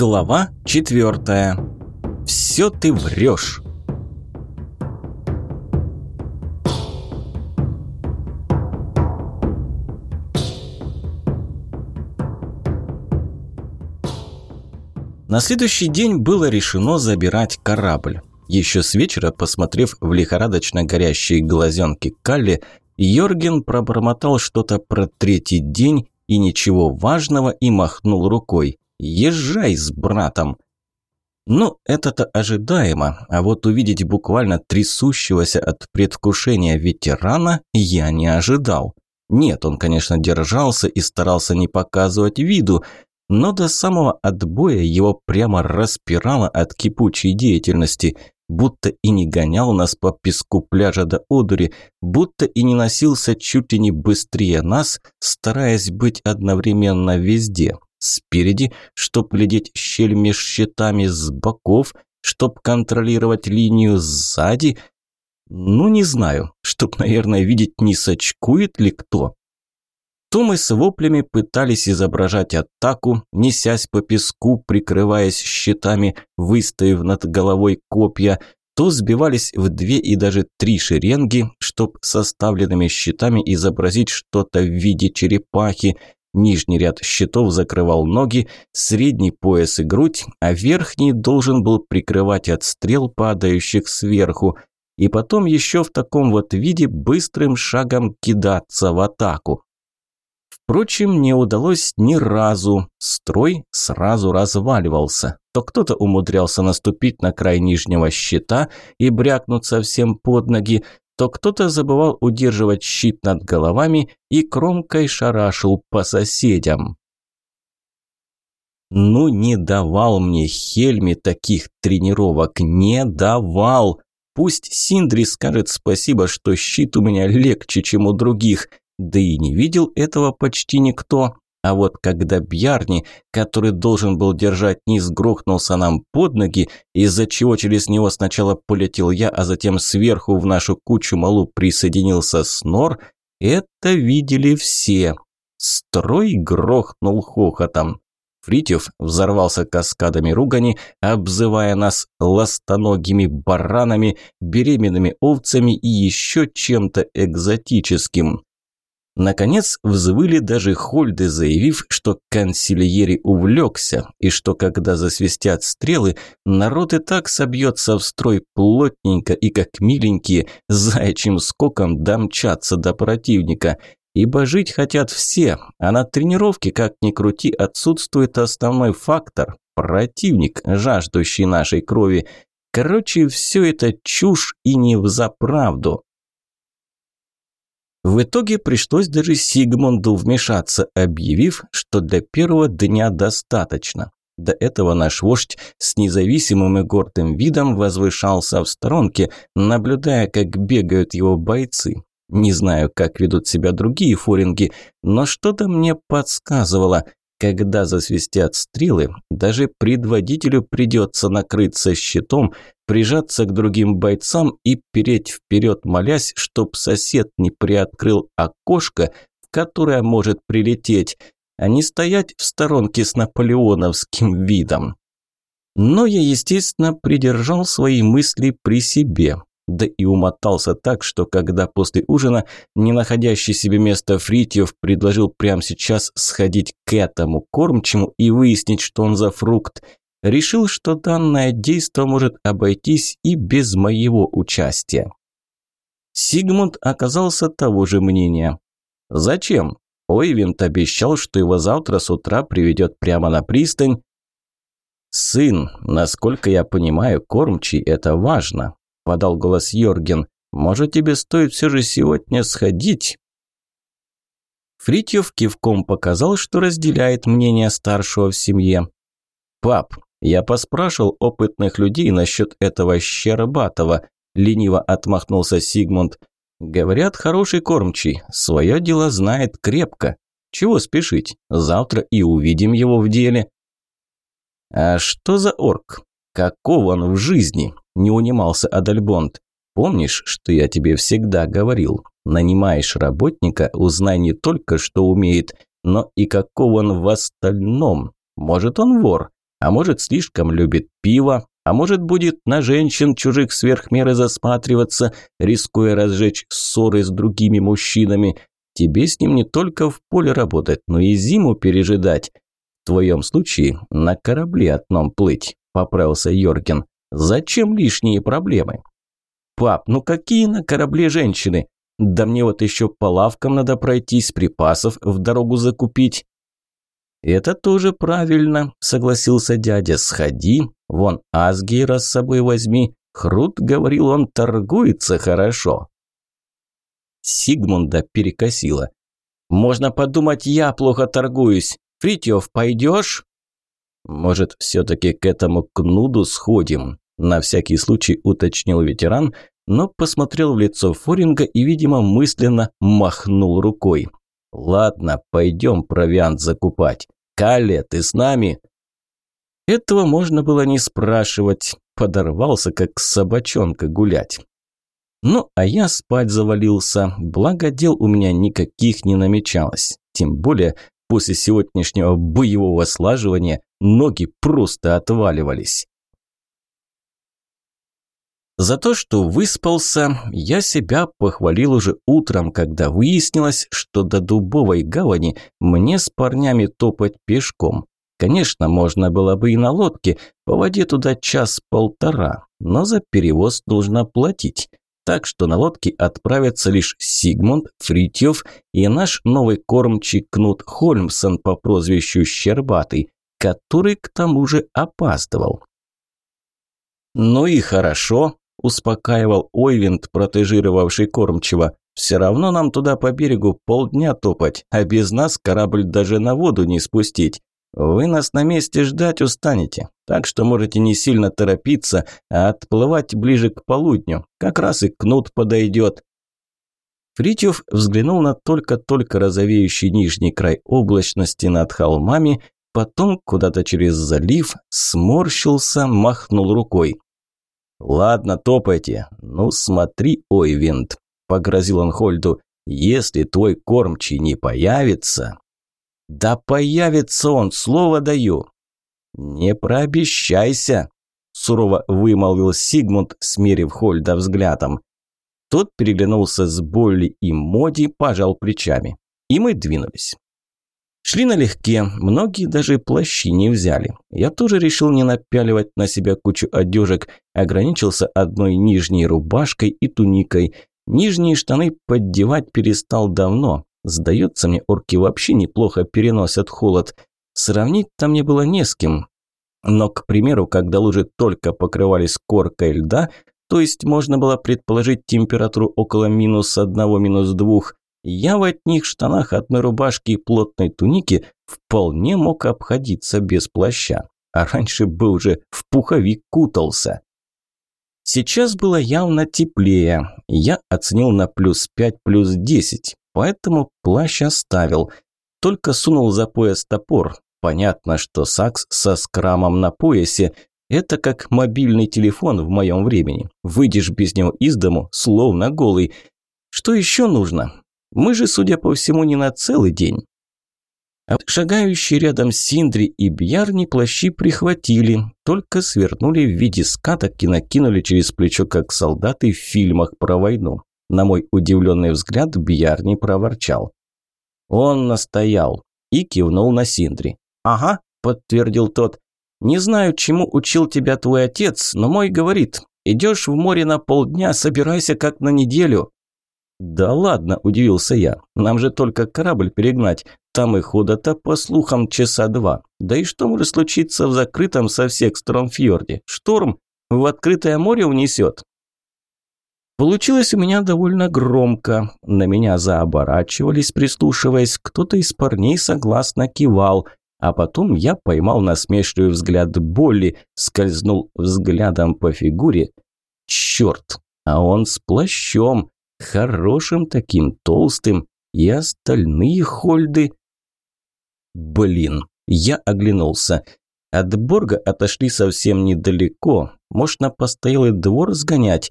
Глава четвертая. Все ты врешь. На следующий день было решено забирать корабль. Еще с вечера, посмотрев в лихорадочно горящие глазенки Калли, Йорген пробормотал что-то про третий день и ничего важного и махнул рукой. «Езжай с братом!» Ну, это-то ожидаемо, а вот увидеть буквально трясущегося от предвкушения ветерана я не ожидал. Нет, он, конечно, держался и старался не показывать виду, но до самого отбоя его прямо распирало от кипучей деятельности – будто и не гонял нас по песку пляжа до одури, будто и не носился чуть ли не быстрее нас, стараясь быть одновременно везде. Спереди, чтоб глядеть щель меж щитами с боков, чтоб контролировать линию сзади. Ну, не знаю, чтоб, наверное, видеть, не сочкует ли кто. То мы с воплями пытались изображать атаку, несясь по песку, прикрываясь щитами, выставив над головой копья, то сбивались в две и даже три шеренги, чтоб составленными щитами изобразить что-то в виде черепахи. Нижний ряд щитов закрывал ноги, средний пояс и грудь, а верхний должен был прикрывать от стрел, падающих сверху. И потом еще в таком вот виде быстрым шагом кидаться в атаку. Впрочем, не удалось ни разу. Строй сразу разваливался. То кто-то умудрялся наступить на край нижнего щита и брякнуться всем под ноги, то кто-то забывал удерживать щит над головами и кромкой шарашил по соседям. Ну, не давал мне Хельми таких тренировок, не давал. Пусть Синдри скажет спасибо, что щит у меня легче, чем у других. Да и не видел этого почти никто. А вот когда Бьярни, который должен был держать низ, грохнулся нам под ноги, из-за чего через него сначала полетел я, а затем сверху в нашу кучу малу присоединился Снор, это видели все. Строй грохнул хохотом. Фритьев взорвался каскадами ругани, обзывая нас ластоногими баранами, беременными овцами и еще чем-то экзотическим. Наконец взвыли даже Хольды, заявив, что консильери увлекся, и что когда засвистят стрелы, народ и так собьется в строй плотненько и как миленькие, заячьим скоком домчаться до противника. Ибо жить хотят все, а на тренировке, как ни крути, отсутствует основной фактор – противник, жаждущий нашей крови. Короче, все это чушь и не взаправду. В итоге пришлось даже Сигмунду вмешаться, объявив, что для первого дня достаточно. До этого наш вождь с независимым и гордым видом возвышался в сторонке, наблюдая, как бегают его бойцы. Не знаю, как ведут себя другие форинги, но что-то мне подсказывало – когда засвистят стрелы, даже предводителю придется накрыться щитом, прижаться к другим бойцам и переть вперед, молясь, чтоб сосед не приоткрыл окошко, в которое может прилететь, а не стоять в сторонке с наполеоновским видом. Но я, естественно, придержал свои мысли при себе, да и умотался так, что когда после ужина не находящий себе места Фритьев предложил прямо сейчас сходить к этому кормчему и выяснить, что он за фрукт, решил, что данное действо может обойтись и без моего участия. Сигмунд оказался того же мнения. «Зачем? Ойвент обещал, что его завтра с утра приведет прямо на пристань». «Сын, насколько я понимаю, кормчий – это важно подал голос Йорген. «Может, тебе стоит все же сегодня сходить?» Фритьев кивком показал, что разделяет мнение старшего в семье. «Пап, я поспрашивал опытных людей насчет этого Щербатова», – лениво отмахнулся Сигмунд. «Говорят, хороший кормчий, свое дело знает крепко. Чего спешить? Завтра и увидим его в деле». «А что за орк? Каков он в жизни?» не унимался Адальбонд. «Помнишь, что я тебе всегда говорил? Нанимаешь работника, узнай не только, что умеет, но и каков он в остальном. Может, он вор, а может, слишком любит пиво, а может, будет на женщин чужих сверх меры засматриваться, рискуя разжечь ссоры с другими мужчинами. Тебе с ним не только в поле работать, но и зиму пережидать. В твоем случае на корабле одном плыть, поправился Йорген. Зачем лишние проблемы? Пап, ну какие на корабле женщины? Да мне вот еще по лавкам надо пройтись, припасов в дорогу закупить. «Это тоже правильно», – согласился дядя. «Сходи, вон Асгейра с собой возьми. Хрут, говорил он, торгуется хорошо». Сигмунда перекосила. «Можно подумать, я плохо торгуюсь. Фритьев, пойдешь?» «Может, все-таки к этому кнуду сходим?» На всякий случай уточнил ветеран, но посмотрел в лицо Форинга и, видимо, мысленно махнул рукой. «Ладно, пойдем провиант закупать. Калле, ты с нами?» Этого можно было не спрашивать. Подорвался, как собачонка, гулять. Ну, а я спать завалился, благо дел у меня никаких не намечалось. Тем более, после сегодняшнего боевого слаживания ноги просто отваливались. За то, что выспался, я себя похвалил уже утром, когда выяснилось, что до Дубовой гавани мне с парнями топать пешком. Конечно, можно было бы и на лодке, по воде туда час-полтора, но за перевоз нужно платить. Так что на лодке отправятся лишь Сигмунд, Фритьев и наш новый кормчий Кнут Хольмсон по прозвищу Щербатый, который к тому же опаздывал. «Ну и хорошо», успокаивал Ойвинд, протежировавший кормчего. «Все равно нам туда по берегу полдня топать, а без нас корабль даже на воду не спустить. Вы нас на месте ждать устанете, так что можете не сильно торопиться, а отплывать ближе к полудню. Как раз и кнут подойдет». Фритьев взглянул на только-только розовеющий нижний край облачности над холмами, потом куда-то через залив, сморщился, махнул рукой. «Ладно, топайте. Ну смотри, Ойвинд», – погрозил он Хольду, – «если твой кормчий не появится...» «Да появится он, слово даю!» «Не прообещайся!» – сурово вымолвил Сигмунд, смерив Хольда взглядом. Тот переглянулся с Болли и Моди, пожал плечами. И мы двинулись. Шли налегке, многие даже плащи не взяли. Я тоже решил не напяливать на себя кучу одежек, ограничился одной нижней рубашкой и туникой. Нижние штаны поддевать перестал давно. Сдается мне, орки вообще неплохо переносят холод. Сравнить-то мне было не с кем. Но, к примеру, когда лужи только покрывались коркой льда, то есть можно было предположить температуру около минус одного, минус двух, я в одних штанах, одной рубашке и плотной тунике вполне мог обходиться без плаща. А раньше бы уже в пуховик кутался. Сейчас было явно теплее. Я оценил на плюс 5, плюс 10, поэтому плащ оставил. Только сунул за пояс топор. Понятно, что сакс со скрамом на поясе – это как мобильный телефон в моем времени. Выйдешь без него из дому, словно голый. Что еще нужно? Мы же, судя по всему, не на целый день. А шагающие рядом Синдри и Бьярни плащи прихватили, только свернули в виде скаток и накинули через плечо, как солдаты в фильмах про войну. На мой удивленный взгляд Бьярни проворчал. Он настоял и кивнул на Синдри. «Ага», – подтвердил тот. «Не знаю, чему учил тебя твой отец, но мой говорит, идешь в море на полдня, собирайся как на неделю». «Да ладно», – удивился я. «Нам же только корабль перегнать. Там и хода-то, по слухам, часа два. Да и что может случиться в закрытом со всех сторон фьорде? Шторм в открытое море унесет?» Получилось у меня довольно громко. На меня заоборачивались, прислушиваясь. Кто-то из парней согласно кивал. А потом я поймал насмешливый взгляд Болли, скользнул взглядом по фигуре. Черт, а он с плащом. Хорошим таким, толстым. И остальные хольды... Блин, я оглянулся. От Борга отошли совсем недалеко. Можно постоялый двор сгонять.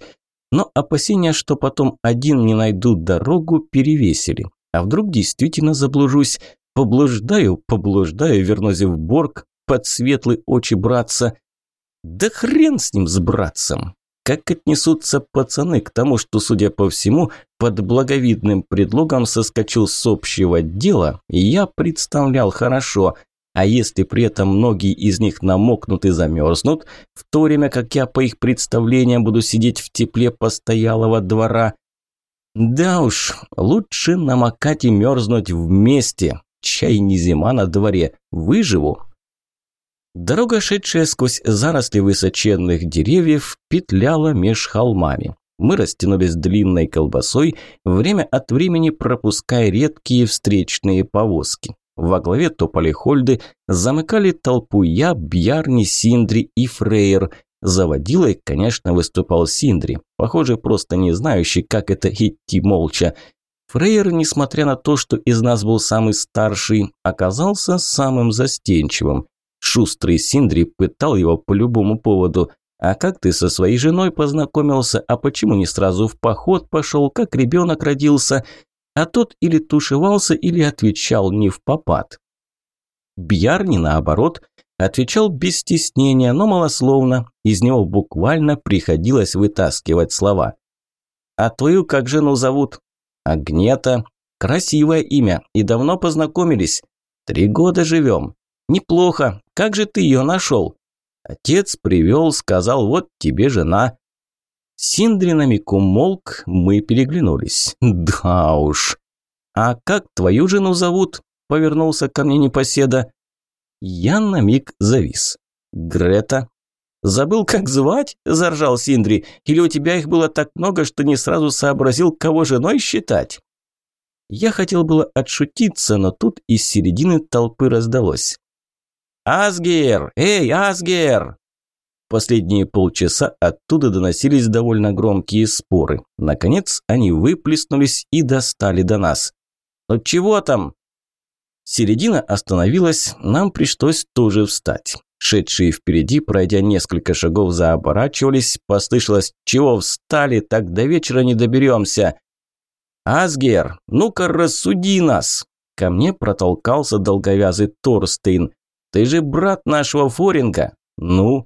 Но опасения, что потом один не найду дорогу, перевесили. А вдруг действительно заблужусь? Поблуждаю, поблуждаю, вернусь в Борг. под светлые очи братца. Да хрен с ним, с братцем. Как отнесутся пацаны к тому, что, судя по всему, под благовидным предлогом соскочил с общего дела, я представлял хорошо. А если при этом многие из них намокнут и замерзнут, в то время как я по их представлениям буду сидеть в тепле постоялого двора, да уж, лучше намокать и мерзнуть вместе. Чай не зима на дворе, выживу. Дорога, шедшая сквозь заросли высоченных деревьев, петляла меж холмами. Мы растянулись длинной колбасой, время от времени пропуская редкие встречные повозки. Во главе топали хольды, замыкали толпу я, Бьярни, Синдри и Фрейер. Заводилой, конечно, выступал Синдри, похоже, просто не знающий, как это идти молча. Фрейер, несмотря на то, что из нас был самый старший, оказался самым застенчивым. Шустрый Синдри пытал его по любому поводу. «А как ты со своей женой познакомился? А почему не сразу в поход пошел, как ребенок родился?» А тот или тушевался, или отвечал не в попад. Бьярни, наоборот, отвечал без стеснения, но малословно. Из него буквально приходилось вытаскивать слова. «А твою как жену зовут?» «Агнета». «Красивое имя. И давно познакомились?» «Три года живем». «Неплохо. Как же ты ее нашел?» Отец привел, сказал, вот тебе жена. Синдри на миг мы переглянулись. Да уж. А как твою жену зовут? Повернулся ко мне непоседа. Я на миг завис. Грета. Забыл, как звать? Заржал Синдри. Или у тебя их было так много, что не сразу сообразил, кого женой считать? Я хотел было отшутиться, но тут из середины толпы раздалось. «Асгер! Эй, Асгер!» Последние полчаса оттуда доносились довольно громкие споры. Наконец они выплеснулись и достали до нас. «Ну чего там?» Середина остановилась, нам пришлось тоже встать. Шедшие впереди, пройдя несколько шагов, заоборачивались, послышалось «Чего встали? Так до вечера не доберемся!» «Асгер, ну-ка рассуди нас!» Ко мне протолкался долговязый Торстейн. Ты же брат нашего Форинга. Ну?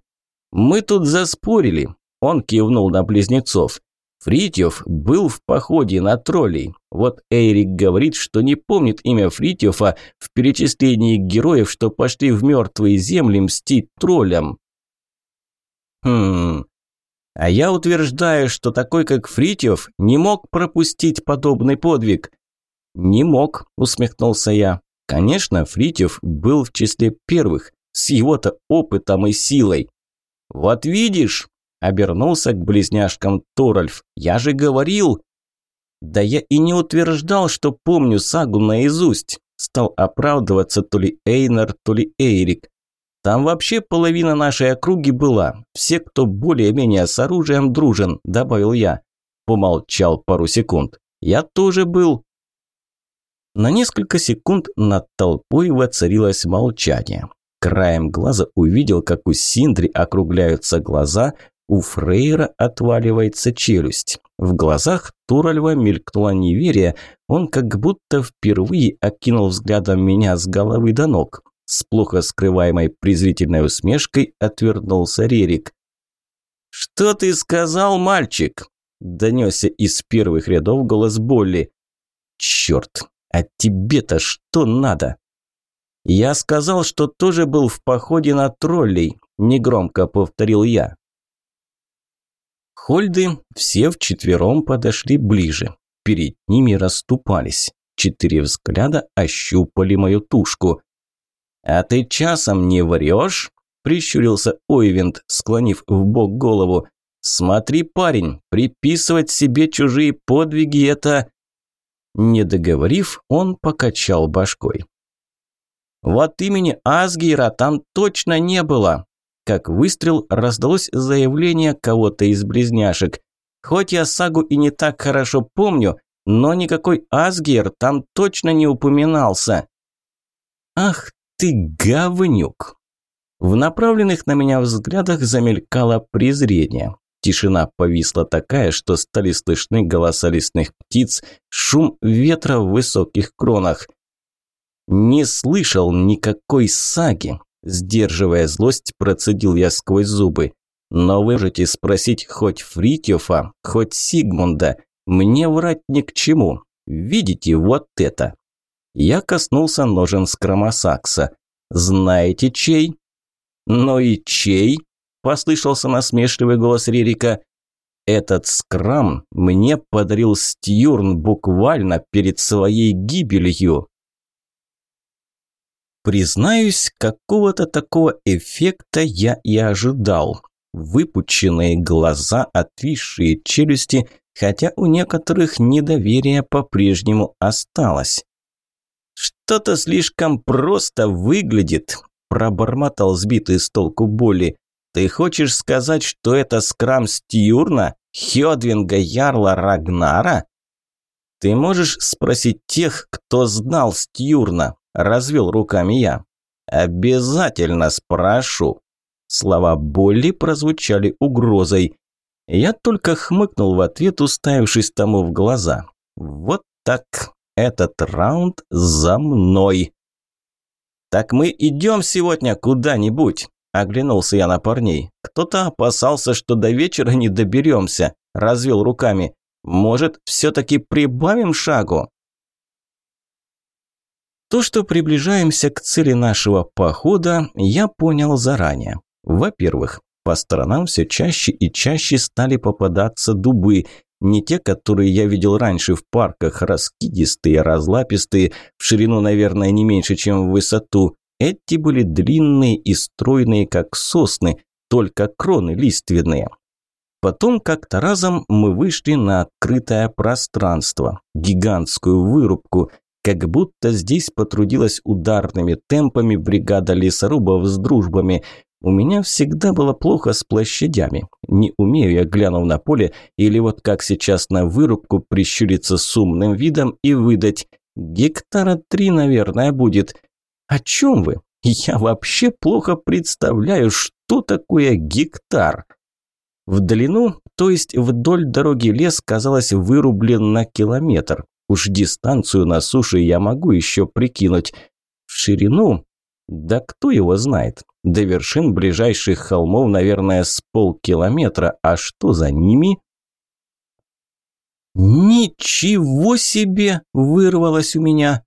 Мы тут заспорили. Он кивнул на близнецов. Фритьев был в походе на троллей. Вот Эйрик говорит, что не помнит имя Фритьева в перечислении героев, что пошли в мертвые земли мстить троллям. Хм. А я утверждаю, что такой, как Фритьев, не мог пропустить подобный подвиг. Не мог, усмехнулся я. Конечно, Фритьев был в числе первых, с его-то опытом и силой. «Вот видишь!» – обернулся к близняшкам Торальф. «Я же говорил!» «Да я и не утверждал, что помню сагу наизусть!» Стал оправдываться то ли Эйнар, то ли Эйрик. «Там вообще половина нашей округи была. Все, кто более-менее с оружием дружен», – добавил я. Помолчал пару секунд. «Я тоже был. На несколько секунд над толпой воцарилось молчание. Краем глаза увидел, как у Синдри округляются глаза, у Фрейра отваливается челюсть. В глазах Туральва мелькнуло неверие, он как будто впервые окинул взглядом меня с головы до ног. С плохо скрываемой презрительной усмешкой отвернулся Рерик. «Что ты сказал, мальчик?» – донесся из первых рядов голос Болли. «Черт, а тебе-то что надо? Я сказал, что тоже был в походе на троллей, негромко повторил я. Хольды все вчетвером подошли ближе. Перед ними расступались. Четыре взгляда ощупали мою тушку. «А ты часом не врешь?» – прищурился Ойвент, склонив в бок голову. «Смотри, парень, приписывать себе чужие подвиги – это...» Не договорив, он покачал башкой. «Вот имени Асгира там точно не было!» Как выстрел раздалось заявление кого-то из близняшек. «Хоть я сагу и не так хорошо помню, но никакой Асгир там точно не упоминался!» «Ах ты говнюк!» В направленных на меня взглядах замелькало презрение. Тишина повисла такая, что стали слышны голоса лесных птиц, шум ветра в высоких кронах. Не слышал никакой саги. Сдерживая злость, процедил я сквозь зубы. «Но вы можете спросить хоть Фритьофа, хоть Сигмунда. Мне врать ни к чему. Видите вот это?» Я коснулся ножен скромосакса. «Знаете, чей?» «Ну и чей?» – послышался насмешливый голос Рерика. «Этот скрам мне подарил Стьюрн буквально перед своей гибелью». Признаюсь, какого-то такого эффекта я и ожидал. Выпученные глаза, отвисшие челюсти, хотя у некоторых недоверие по-прежнему осталось. «Что-то слишком просто выглядит», – пробормотал сбитый с толку боли. «Ты хочешь сказать, что это скрам Стьюрна, Хёдвинга Ярла Рагнара?» «Ты можешь спросить тех, кто знал Стьюрна?» – развел руками я. «Обязательно спрошу». Слова Болли прозвучали угрозой. Я только хмыкнул в ответ, уставившись тому в глаза. «Вот так. Этот раунд за мной». «Так мы идем сегодня куда-нибудь?» – оглянулся я на парней. «Кто-то опасался, что до вечера не доберемся», – развел руками. «Может, все-таки прибавим шагу?» То, что приближаемся к цели нашего похода, я понял заранее. Во-первых, по сторонам все чаще и чаще стали попадаться дубы, не те, которые я видел раньше в парках, раскидистые, разлапистые, в ширину, наверное, не меньше, чем в высоту. Эти были длинные и стройные, как сосны, только кроны лиственные. Потом как-то разом мы вышли на открытое пространство, гигантскую вырубку, как будто здесь потрудилась ударными темпами бригада лесорубов с дружбами. У меня всегда было плохо с площадями. Не умею я, глянув на поле, или вот как сейчас на вырубку, прищуриться с умным видом и выдать. Гектара три, наверное, будет. О чем вы? Я вообще плохо представляю, что такое гектар. В длину, то есть вдоль дороги лес, казалось, вырублен на километр. Уж дистанцию на суше я могу еще прикинуть. В ширину? Да кто его знает? До вершин ближайших холмов, наверное, с полкилометра. А что за ними? «Ничего себе!» – вырвалось у меня.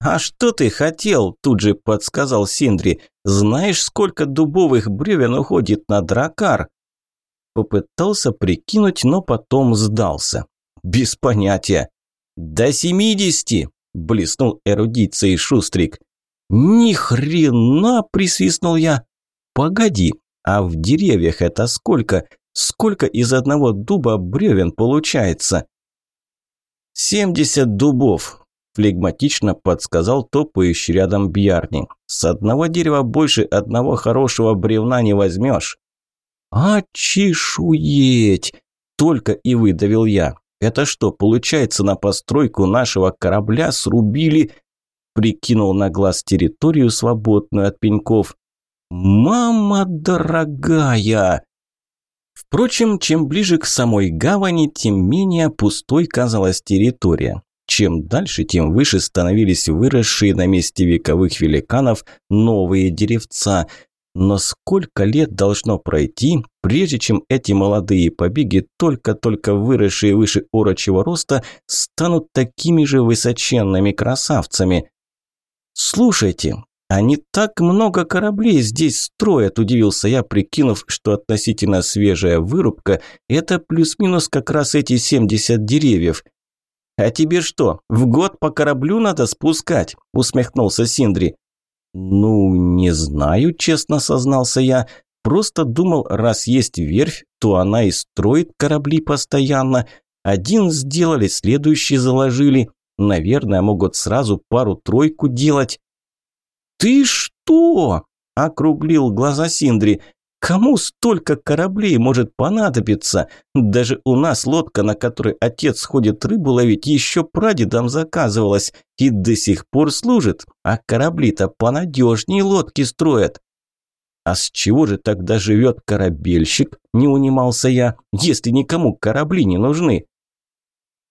«А что ты хотел?» – тут же подсказал Синдри. «Знаешь, сколько дубовых бревен уходит на дракар?» Попытался прикинуть, но потом сдался. «Без понятия. «До семидесяти!» – блеснул эрудицией Шустрик. «Ни хрена!» – присвистнул я. «Погоди, а в деревьях это сколько? Сколько из одного дуба бревен получается?» «Семьдесят дубов», – флегматично подсказал топающий рядом Бьярни. «С одного дерева больше одного хорошего бревна не возьмешь». «А чешуеть!» – только и выдавил я. Это что, получается, на постройку нашего корабля срубили... Прикинул на глаз территорию, свободную от пеньков. «Мама дорогая!» Впрочем, чем ближе к самой гавани, тем менее пустой казалась территория. Чем дальше, тем выше становились выросшие на месте вековых великанов новые деревца – но сколько лет должно пройти, прежде чем эти молодые побеги, только-только выросшие выше орочего роста, станут такими же высоченными красавцами? «Слушайте, они так много кораблей здесь строят», – удивился я, прикинув, что относительно свежая вырубка – это плюс-минус как раз эти 70 деревьев. «А тебе что, в год по кораблю надо спускать?» – усмехнулся Синдри. «Ну, не знаю», – честно сознался я. «Просто думал, раз есть верфь, то она и строит корабли постоянно. Один сделали, следующий заложили. Наверное, могут сразу пару-тройку делать». «Ты что?» – округлил глаза Синдри. Кому столько кораблей может понадобиться? Даже у нас лодка, на которой отец ходит рыбу ловить, еще прадедом заказывалась и до сих пор служит. А корабли-то понадежнее лодки строят. А с чего же тогда живет корабельщик? Не унимался я, если никому корабли не нужны.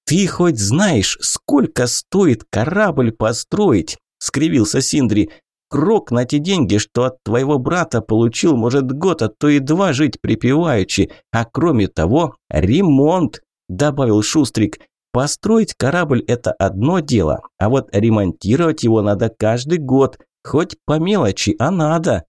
Ты хоть знаешь, сколько стоит корабль построить? скривился Синдри. Крок на те деньги, что от твоего брата получил, может год, а то и два жить припеваючи. А кроме того, ремонт, добавил Шустрик. Построить корабль – это одно дело, а вот ремонтировать его надо каждый год, хоть по мелочи, а надо.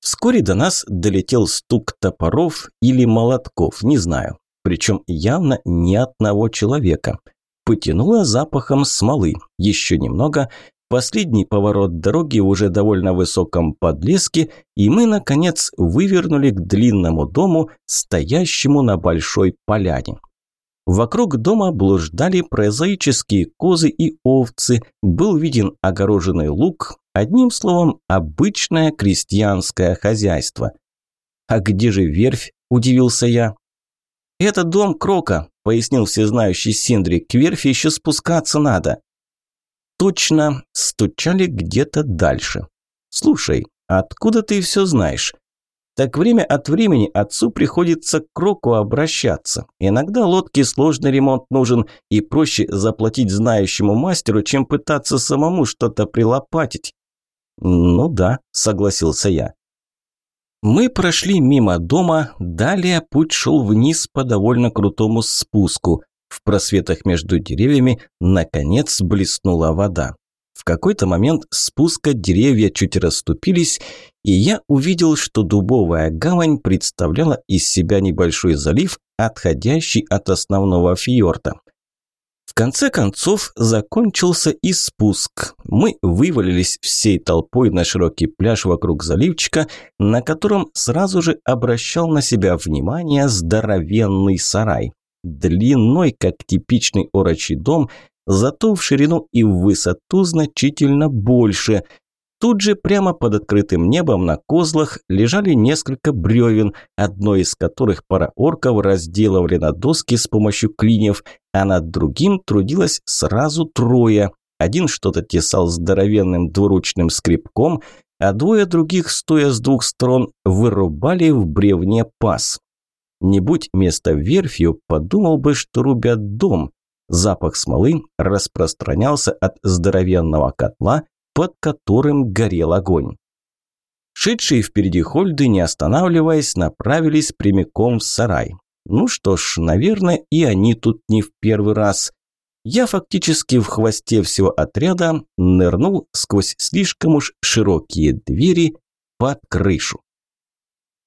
Вскоре до нас долетел стук топоров или молотков, не знаю. Причем явно ни одного человека. Потянуло запахом смолы. Еще немного, последний поворот дороги в уже довольно высоком подлеске, и мы, наконец, вывернули к длинному дому, стоящему на большой поляне. Вокруг дома блуждали прозаические козы и овцы, был виден огороженный луг, одним словом, обычное крестьянское хозяйство. «А где же верфь?» – удивился я. «Это дом Крока», – пояснил всезнающий Синдри, – «к верфи еще спускаться надо». Точно, стучали где-то дальше. «Слушай, откуда ты все знаешь?» Так время от времени отцу приходится к Кроку обращаться. Иногда лодке сложный ремонт нужен, и проще заплатить знающему мастеру, чем пытаться самому что-то прилопатить. «Ну да», – согласился я. Мы прошли мимо дома, далее путь шел вниз по довольно крутому спуску. В просветах между деревьями наконец блеснула вода. В какой-то момент спуска деревья чуть расступились, и я увидел, что дубовая гавань представляла из себя небольшой залив, отходящий от основного фьорда. В конце концов закончился и спуск. Мы вывалились всей толпой на широкий пляж вокруг заливчика, на котором сразу же обращал на себя внимание здоровенный сарай. Длиной, как типичный орочий дом, зато в ширину и в высоту значительно больше. Тут же прямо под открытым небом на козлах лежали несколько бревен, одно из которых пара орков разделывали на доски с помощью клиньев, а над другим трудилось сразу трое. Один что-то тесал здоровенным двуручным скребком, а двое других, стоя с двух сторон, вырубали в бревне паз. Не будь места верфью, подумал бы, что рубят дом, Запах смолы распространялся от здоровенного котла, под которым горел огонь. Шедшие впереди Хольды, не останавливаясь, направились прямиком в сарай. Ну что ж, наверное, и они тут не в первый раз. Я фактически в хвосте всего отряда нырнул сквозь слишком уж широкие двери под крышу.